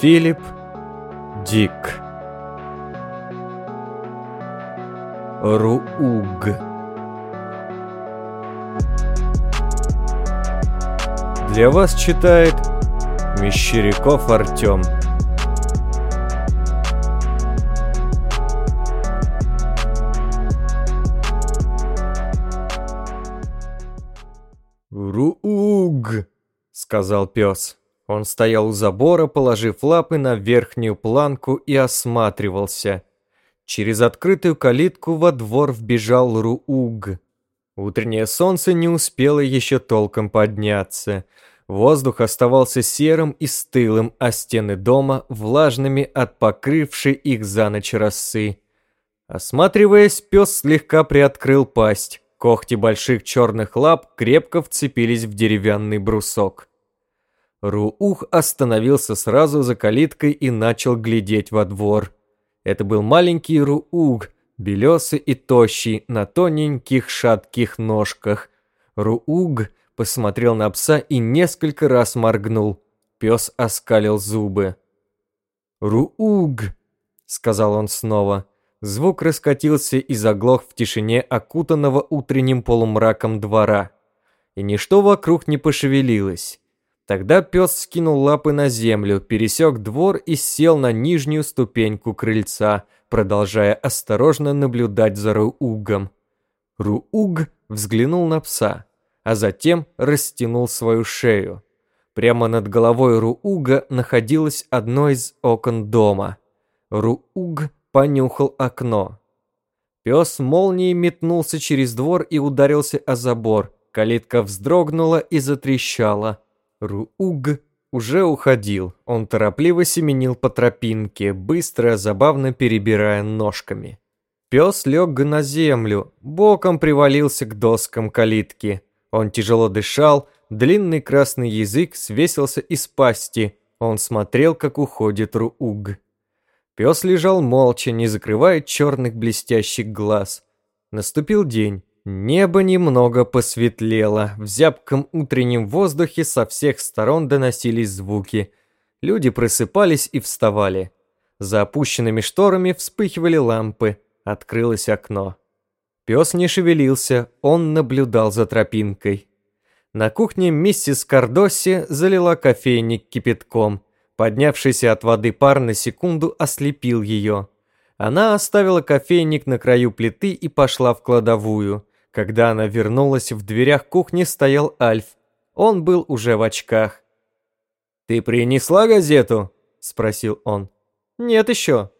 Филипп Дик Рууг Для вас читает Мещеряков Артем «Рууг!» — сказал пес. Он стоял у забора, положив лапы на верхнюю планку и осматривался. Через открытую калитку во двор вбежал Рууг. Утреннее солнце не успело еще толком подняться. Воздух оставался серым и стылым, а стены дома влажными от покрывшей их за ночь росы. Осматриваясь, пес слегка приоткрыл пасть. Когти больших черных лап крепко вцепились в деревянный брусок. Руух остановился сразу за калиткой и начал глядеть во двор. Это был маленький Рууг, белесый и тощий, на тоненьких шатких ножках. Рууг посмотрел на пса и несколько раз моргнул. Пес оскалил зубы. «Рууг!» — сказал он снова. Звук раскатился и заглох в тишине окутанного утренним полумраком двора. И ничто вокруг не пошевелилось. Тогда пес скинул лапы на землю, пересек двор и сел на нижнюю ступеньку крыльца, продолжая осторожно наблюдать за Руугом. Рууг взглянул на пса, а затем растянул свою шею. Прямо над головой Рууга находилось одно из окон дома. Рууг понюхал окно. Пес молнией метнулся через двор и ударился о забор. Калитка вздрогнула и затрещала. Рууг уже уходил. Он торопливо семенил по тропинке, быстро, забавно перебирая ножками. Пес лег на землю, боком привалился к доскам калитки. Он тяжело дышал, длинный красный язык свесился из пасти. Он смотрел, как уходит Рууг. Пес лежал молча, не закрывая черных блестящих глаз. Наступил день. Небо немного посветлело. В зябком утреннем воздухе со всех сторон доносились звуки. Люди просыпались и вставали. За опущенными шторами вспыхивали лампы. Открылось окно. Пес не шевелился, он наблюдал за тропинкой. На кухне миссис Кардоси залила кофейник кипятком – Поднявшийся от воды пар на секунду ослепил ее. Она оставила кофейник на краю плиты и пошла в кладовую. Когда она вернулась, в дверях кухни стоял Альф. Он был уже в очках. «Ты принесла газету?» – спросил он. «Нет еще».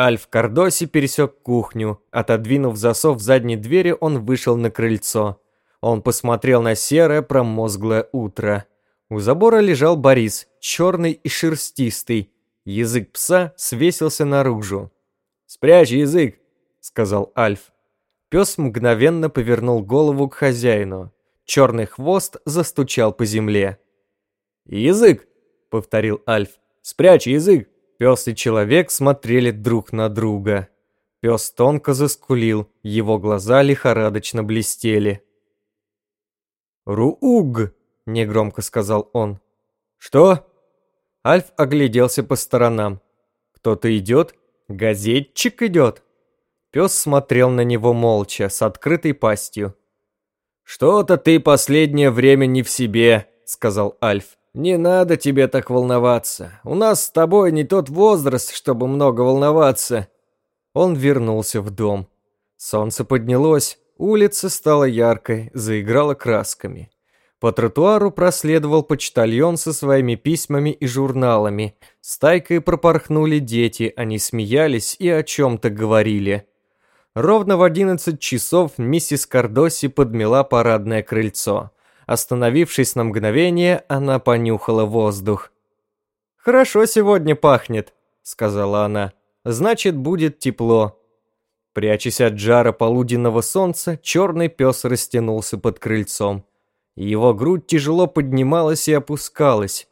Альф Кардоси пересек кухню. Отодвинув засов задней двери, он вышел на крыльцо. Он посмотрел на серое промозглое утро. У забора лежал Борис, черный и шерстистый. Язык пса свесился наружу. «Спрячь язык», — сказал Альф. Пес мгновенно повернул голову к хозяину. Черный хвост застучал по земле. «Язык!» — повторил Альф. «Спрячь язык!» Пес и человек смотрели друг на друга. Пес тонко заскулил, его глаза лихорадочно блестели. «Рууг!» — негромко сказал он. «Что?» Альф огляделся по сторонам. «Кто-то идет? Газетчик идет?» Пес смотрел на него молча, с открытой пастью. «Что-то ты последнее время не в себе», — сказал Альф. «Не надо тебе так волноваться. У нас с тобой не тот возраст, чтобы много волноваться». Он вернулся в дом. Солнце поднялось, улица стала яркой, заиграла красками. По тротуару проследовал почтальон со своими письмами и журналами. Стайкой пропорхнули дети, они смеялись и о чем-то говорили. Ровно в 11 часов миссис Кардоси подмела парадное крыльцо. Остановившись на мгновение, она понюхала воздух. «Хорошо сегодня пахнет», — сказала она. «Значит, будет тепло». Прячась от жара полуденного солнца, черный пес растянулся под крыльцом. Его грудь тяжело поднималась и опускалась.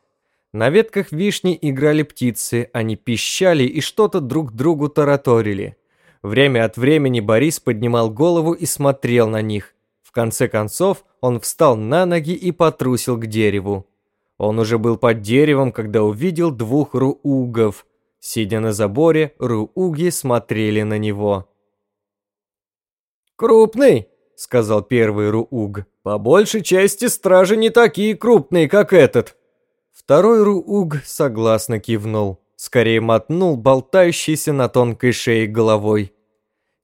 На ветках вишни играли птицы, они пищали и что-то друг другу тараторили. Время от времени Борис поднимал голову и смотрел на них. В конце концов он встал на ноги и потрусил к дереву. Он уже был под деревом, когда увидел двух руугов. Сидя на заборе, рууги смотрели на него. «Крупный!» — сказал первый рууг. «По большей части стражи не такие крупные, как этот!» Второй рууг согласно кивнул, скорее мотнул болтающийся на тонкой шее головой.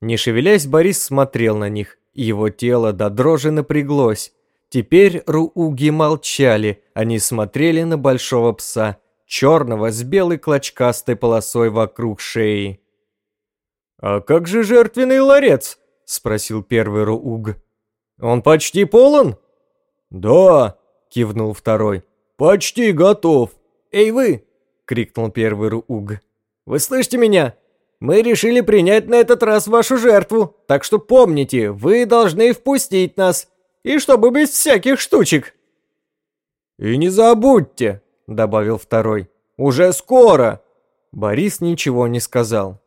Не шевелясь, Борис смотрел на них, его тело до дрожи напряглось. Теперь рууги молчали, они смотрели на большого пса, черного с белой клочкастой полосой вокруг шеи. «А как же жертвенный ларец?» — спросил первый рууг. «Он почти полон?» «Да», — кивнул второй. «Почти готов!» «Эй вы!» — крикнул первый Рууг. «Вы слышите меня? Мы решили принять на этот раз вашу жертву, так что помните, вы должны впустить нас, и чтобы без всяких штучек!» «И не забудьте!» — добавил второй. «Уже скоро!» Борис ничего не сказал.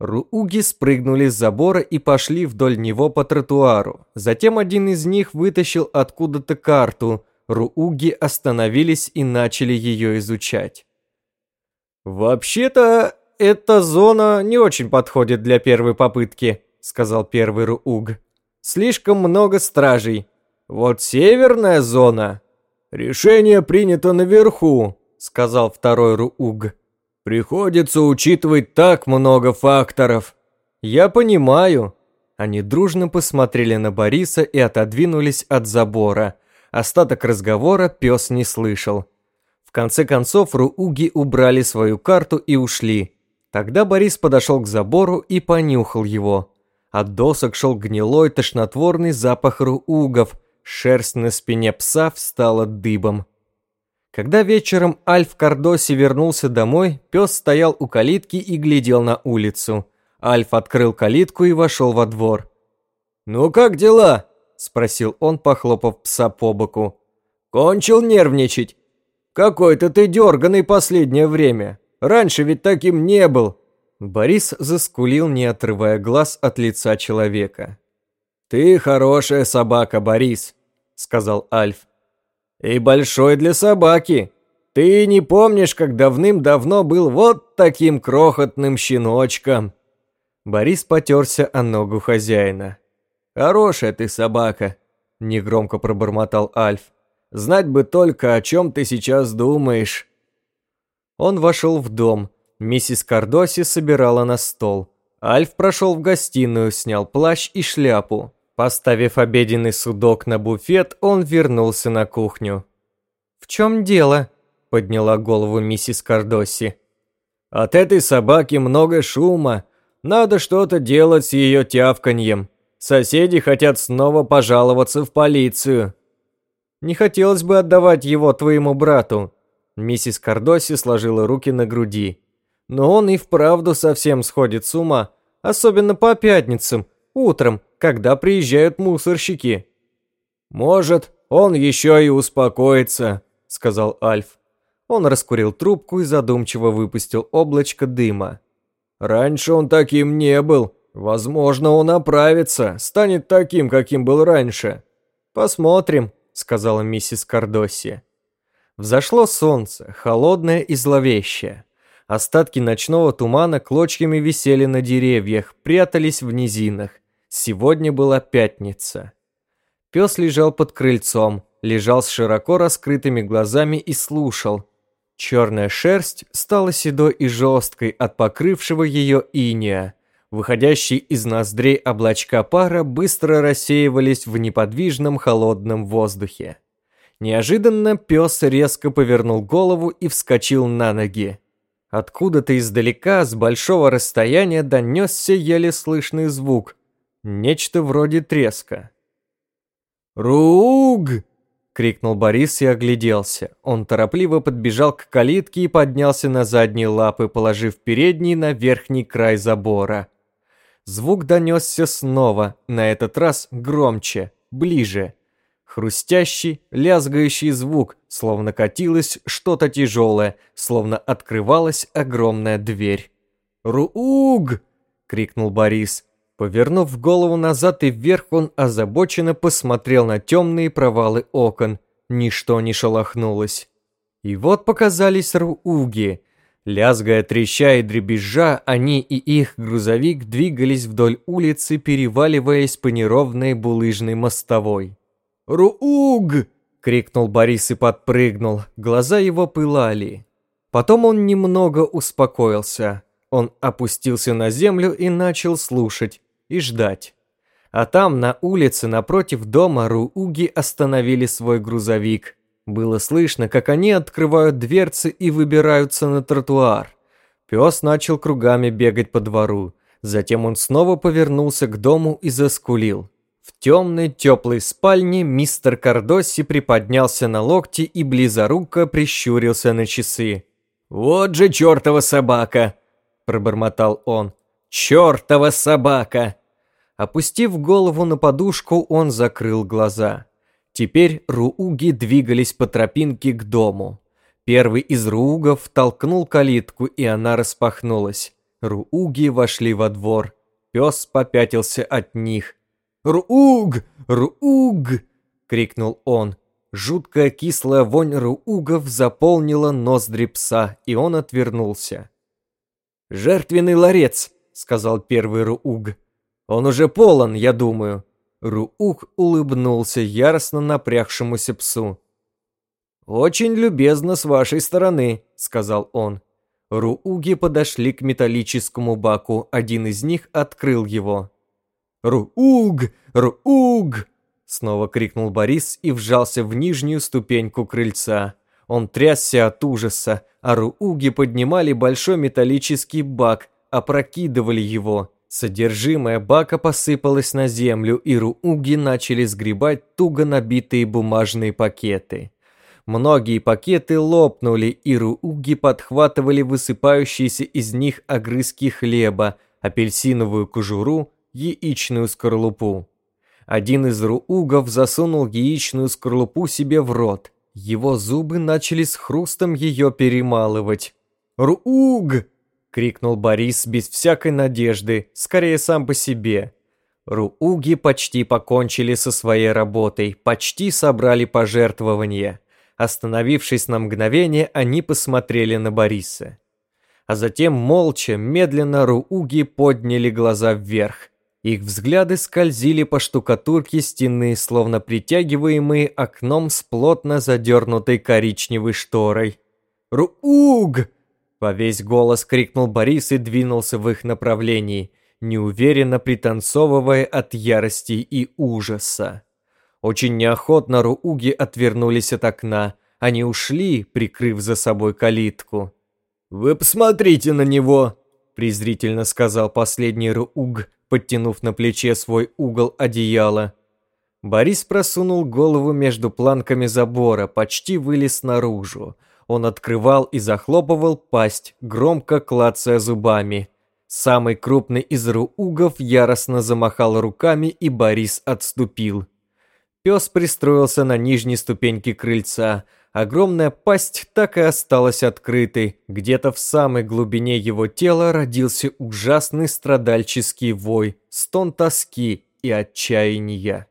Рууги спрыгнули с забора и пошли вдоль него по тротуару. Затем один из них вытащил откуда-то карту, Рууги остановились и начали ее изучать. «Вообще-то, эта зона не очень подходит для первой попытки», сказал первый Рууг. «Слишком много стражей. Вот северная зона...» «Решение принято наверху», сказал второй Рууг. «Приходится учитывать так много факторов». «Я понимаю». Они дружно посмотрели на Бориса и отодвинулись от забора – Остаток разговора пес не слышал. Конце концов Рууги убрали свою карту и ушли. Тогда Борис подошел к забору и понюхал его. От досок шел гнилой тошнотворный запах руугов, шерсть на спине пса встала дыбом. Когда вечером Альф Кардоси вернулся домой, пес стоял у калитки и глядел на улицу. Альф открыл калитку и вошел во двор. «Ну как дела?» спросил он, похлопав пса по боку. «Кончил нервничать? Какой-то ты дерганый последнее время. Раньше ведь таким не был». Борис заскулил, не отрывая глаз от лица человека. «Ты хорошая собака, Борис», — сказал Альф. «И большой для собаки. Ты не помнишь, как давным-давно был вот таким крохотным щеночком?» Борис потерся о ногу хозяина. «Хорошая ты собака», — негромко пробормотал Альф. «Знать бы только, о чем ты сейчас думаешь». Он вошел в дом. Миссис Кардоси собирала на стол. Альф прошел в гостиную, снял плащ и шляпу. Поставив обеденный судок на буфет, он вернулся на кухню. «В чем дело?» — подняла голову миссис Кардоси. «От этой собаки много шума. Надо что-то делать с ее тявканьем», Соседи хотят снова пожаловаться в полицию. Не хотелось бы отдавать его твоему брату. Миссис Кардоси сложила руки на груди. Но он и вправду совсем сходит с ума, особенно по пятницам, утром, когда приезжают мусорщики. Может, он еще и успокоится, сказал Альф. Он раскурил трубку и задумчиво выпустил облачко дыма. Раньше он таким не был, Возможно, он оправится, станет таким, каким был раньше. Посмотрим, сказала миссис Кардоси. Взошло солнце, холодное и зловещее. Остатки ночного тумана клочьями висели на деревьях, прятались в низинах. Сегодня была пятница. Пес лежал под крыльцом, лежал с широко раскрытыми глазами и слушал. Черная шерсть стала седой и жесткой от покрывшего ее иния. Выходящие из ноздрей облачка пара быстро рассеивались в неподвижном холодном воздухе. Неожиданно пес резко повернул голову и вскочил на ноги. Откуда-то издалека, с большого расстояния, донесся еле слышный звук. Нечто вроде треска. «Руг!» — крикнул Борис и огляделся. Он торопливо подбежал к калитке и поднялся на задние лапы, положив передний на верхний край забора. Звук донесся снова, на этот раз громче, ближе. Хрустящий, лязгающий звук, словно катилось что-то тяжелое, словно открывалась огромная дверь. «Рууг!» — крикнул Борис. Повернув голову назад и вверх, он озабоченно посмотрел на темные провалы окон. Ничто не шелохнулось. И вот показались Рууги. Лязгая, треща и дребезжа, они и их грузовик двигались вдоль улицы, переваливаясь по неровной булыжной мостовой. «Рууг!» — крикнул Борис и подпрыгнул. Глаза его пылали. Потом он немного успокоился. Он опустился на землю и начал слушать и ждать. А там, на улице, напротив дома, Рууги остановили свой грузовик. Было слышно, как они открывают дверцы и выбираются на тротуар. Пес начал кругами бегать по двору. Затем он снова повернулся к дому и заскулил. В темной теплой спальне мистер Кардосси приподнялся на локти и близоруко прищурился на часы. «Вот же чертова собака!» – пробормотал он. «Чертова собака!» Опустив голову на подушку, он закрыл глаза. Теперь рууги двигались по тропинке к дому. Первый из руугов толкнул калитку, и она распахнулась. Рууги вошли во двор. Пес попятился от них. «Рууг! Рууг!» — крикнул он. Жуткая кислая вонь руугов заполнила ноздри пса, и он отвернулся. «Жертвенный ларец!» — сказал первый рууг. Он уже полон, я думаю». Руук улыбнулся яростно напрягшемуся псу. «Очень любезно с вашей стороны», — сказал он. Рууги подошли к металлическому баку, один из них открыл его. «Рууг! Рууг!» Снова крикнул Борис и вжался в нижнюю ступеньку крыльца. Он трясся от ужаса, а Рууги поднимали большой металлический бак, опрокидывали его. Содержимое бака посыпалось на землю, и рууги начали сгребать туго набитые бумажные пакеты. Многие пакеты лопнули, и рууги подхватывали высыпающиеся из них огрызки хлеба, апельсиновую кожуру, яичную скорлупу. Один из руугов засунул яичную скорлупу себе в рот. Его зубы начали с хрустом ее перемалывать. «Рууг!» — крикнул Борис без всякой надежды, скорее сам по себе. Рууги почти покончили со своей работой, почти собрали пожертвования. Остановившись на мгновение, они посмотрели на Бориса. А затем молча, медленно Рууги подняли глаза вверх. Их взгляды скользили по штукатурке стены, словно притягиваемые окном с плотно задернутой коричневой шторой. «Рууг!» Во весь голос крикнул Борис и двинулся в их направлении, неуверенно пританцовывая от ярости и ужаса. Очень неохотно Рууги отвернулись от окна. Они ушли, прикрыв за собой калитку. «Вы посмотрите на него!» презрительно сказал последний Рууг, подтянув на плече свой угол одеяла. Борис просунул голову между планками забора, почти вылез наружу. Он открывал и захлопывал пасть, громко клацая зубами. Самый крупный из руугов яростно замахал руками, и Борис отступил. Пес пристроился на нижней ступеньке крыльца. Огромная пасть так и осталась открытой. Где-то в самой глубине его тела родился ужасный страдальческий вой, стон тоски и отчаяния.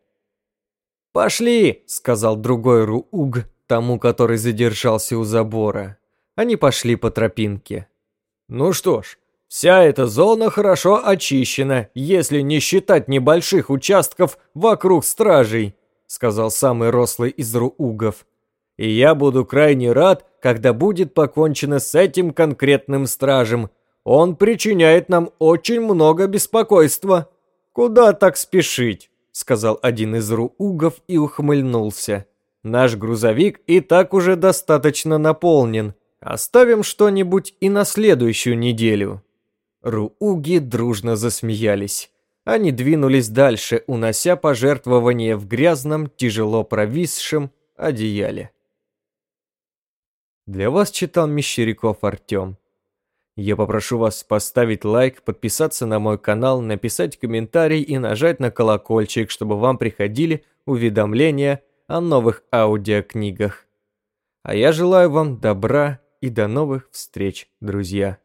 «Пошли!» — сказал другой Рууг, тому, который задержался у забора. Они пошли по тропинке. «Ну что ж, вся эта зона хорошо очищена, если не считать небольших участков вокруг стражей», сказал самый рослый из руугов. «И я буду крайне рад, когда будет покончено с этим конкретным стражем. Он причиняет нам очень много беспокойства». «Куда так спешить?» сказал один из руугов и ухмыльнулся. Наш грузовик и так уже достаточно наполнен. Оставим что-нибудь и на следующую неделю». Рууги дружно засмеялись. Они двинулись дальше, унося пожертвования в грязном, тяжело провисшем одеяле. Для вас читал Мещеряков Артем. Я попрошу вас поставить лайк, подписаться на мой канал, написать комментарий и нажать на колокольчик, чтобы вам приходили уведомления о новых аудиокнигах. А я желаю вам добра и до новых встреч, друзья.